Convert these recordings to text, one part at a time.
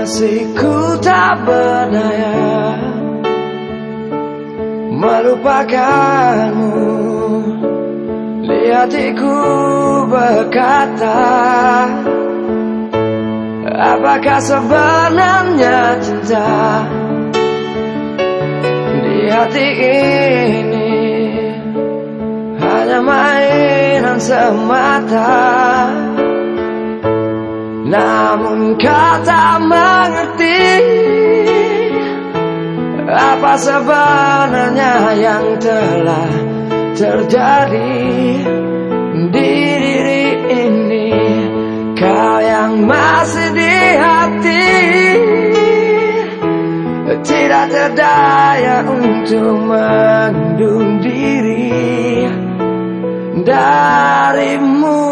Masih ku tak berdaya Melupakanmu. Lihat hatiku berkata Apakah sebenarnya cinta? Di hati ini Hanya mainan semata namun kau tak mengerti Apa sebenarnya yang telah terjadi Di diri ini? Kau yang masih di hati Tidak terdaya untuk mengundung diri Darimu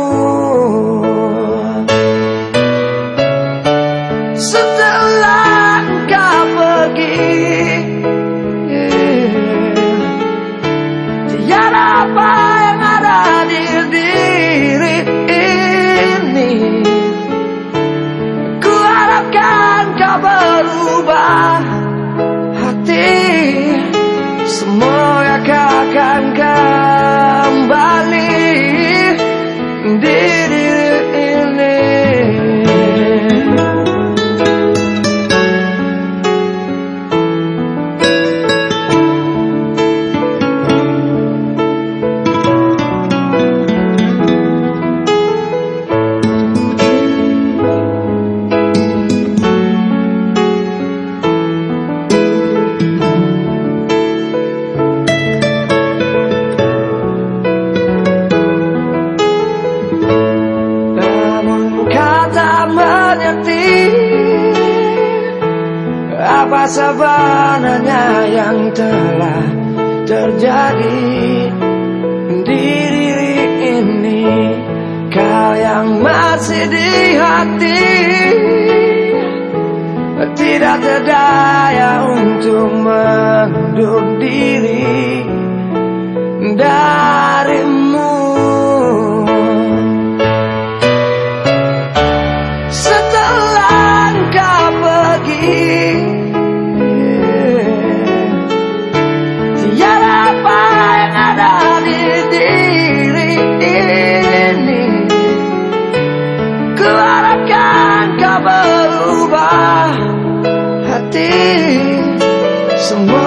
Apa sebenarnya yang telah terjadi di diri ini. Kau yang masih di hati Tidak terdaya untuk mengundur diri Someone